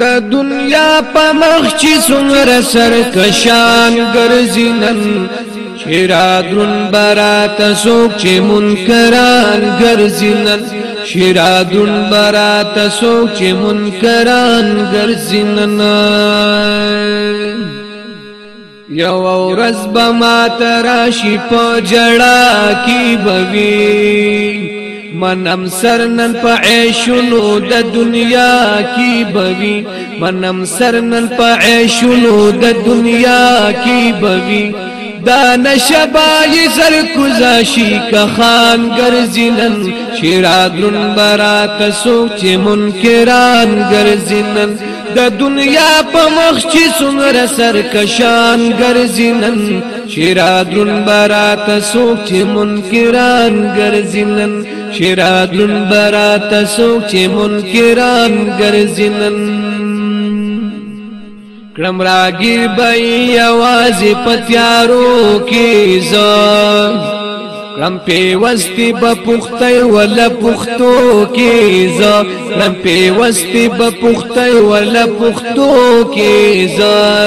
د دنیا په مخ چې څومره سرکشان ګرځي نن چې را درون برات څوک چې منکران ګرځي نن چې را درون برات څوک چې منکران ګرځي نن یو ورځ به ما تراشي په جړه کې بوي منم سر نن په عيشونو د دنیا کی بوي منم سر نن په عيشونو د دنیا کی بوي دا نشبای سر کزاشی که خان گرزینن شیرادرون برا کسوک چه منکران گرزینن د دنیا په مخ چې څومره سرکشان ګرځینن شیرادلون برات سوک چه منکران گرزیلن شیرادلون برات سوک چه منکران گرزیلن کلم راگیر بای آوازی پتیارو کی زان کم پیوستی با پختی ولا پختو کیزا کم پیوستی با پختی ولا پختو کیزا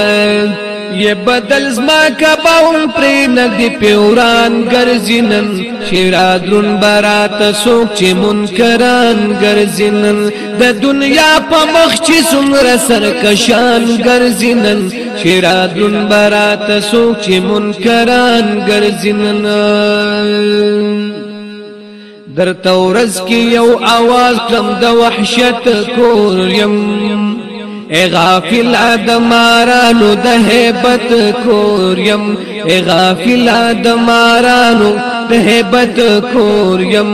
یہ بدل زما کا باون پری ندی پیوران گرزینن شیرادرون برات سوک چی منکران گرزینن د دنیا په مخ چی سمر سرکشان گرزینن شیرادرون برات سوک چی منکران گرزینن در تورز کی یو آواز کم د وحشت کور یم اے غافل ادمارانو د هیبت کوریم اے غافل ادمارانو د هیبت کوریم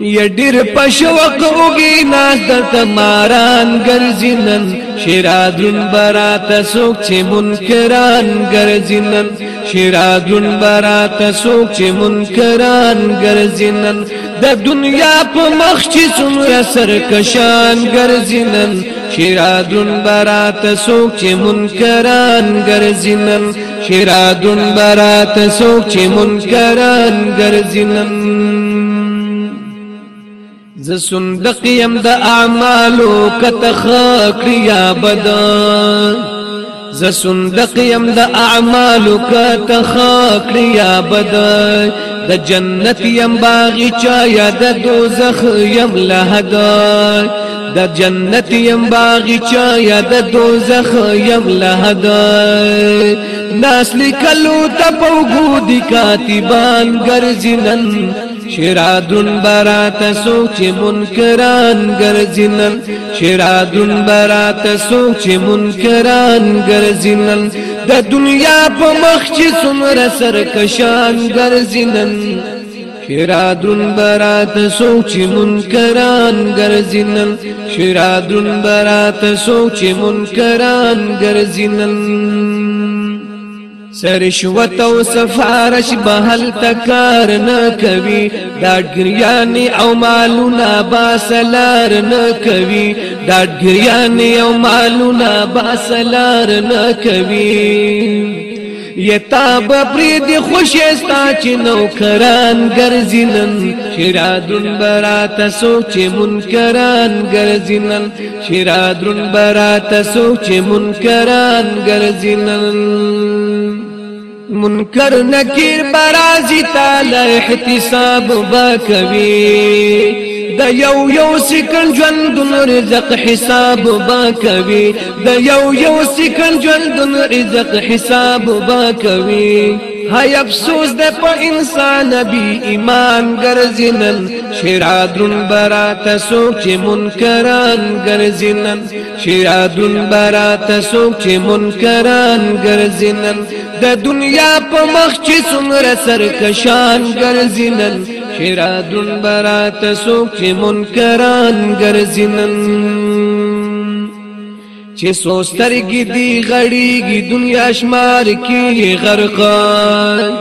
یډیر پښوق وګی ناز د ماران ګرځینن شیرادون برات سوک چې منکران ګرځینن شیرادون برات سوک چې منکران ګرځینن د دنیا په مخ چې څومره سرکشان ګرځینن شیرادون برات سوک چې منکران ګرځینن شیرادون برات سوک چې منکران ګرځینن ز صندوق يم د اعمالو کتخا کړیا بد ز صندوق يم د اعمالو کتخا کړیا بد د جنت یم باغچا یا د دوزخ یم لهدا د جنت یم باغچا یا د دوزخ یم لهدا ناس لیکلو تپو گو دی کاتبان گرزنن شرادون برات سوچ منکران گرزنن شرادون برات سوچ منکران گرزنن د دنیا په مخ چې څومره سرکشان ګرځینن شرادون برات سوچ منکران گرزینن شرادون برات سوچ منکران گرزینن سرشوت او سفارش بهل تکار نه کوي دا ګریانی او مالونه باسلار نه کوي دا ګریانی او مالونه باسلار نه کوي یتا بپری دی خوشستا چې نوکران ګرځینن شرادون برات سوچ منکران ګرځینن شرادون برات سوچ منکران ګرځینن منکر نکیر برازی تعالی احتساب بکوی د یو یو سکن ژوندون رزق حساب با کوي د یو یو سکن ژوندون رزق حساب با کوي هاي افسوس د په انسان بي ایمان ګرځینن شیرادون برات سوک چې منکران ګرځینن شیرادون برات سوک چې منکران ګرځینن د دنیا په مخ چې څومره سرکشان ګرځینن چرا درن برات سوک چه منکران گرزنن چه سوسترگی دی غڑیگی دنیا شمار کی غرقان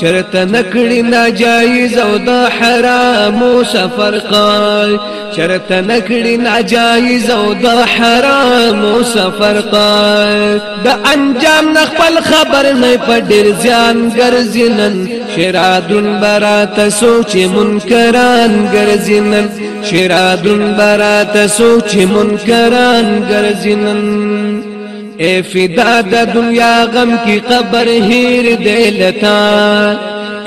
چرته نکړی ناجایز او دا حرام او سفر قال چرته نکړی ناجایز او دا حرام او سفر قال د انجام نخپل خبر نه پډیر ځان ګرځینن شرادون برات سوچ منکران گرزینن شرادون برات سوچ منکران گرزینن اے فدا د دنیا غم کی قبر هیر دلتا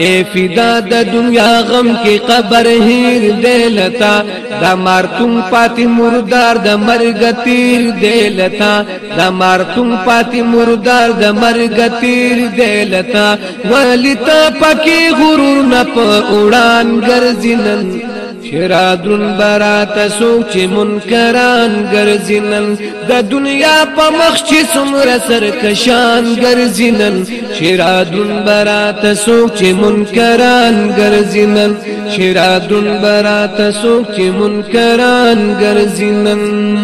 اے فدا د دنیا غم کې قبر هیر دلتا د مارتم پاتې مردار د مرګ تیر دلتا د مارتم پاتې مردار د مرګ تیر دلتا ولتا پکې غرور نه په وړاندې ګرځینن شرادون برات سوک چی منکران گرزینن دا دنیا پا مخ چی سمر سرکشان گرزینن شرادون برات سوک چی منکران گرزینن شرادون برات سوک چی منکران گرزینن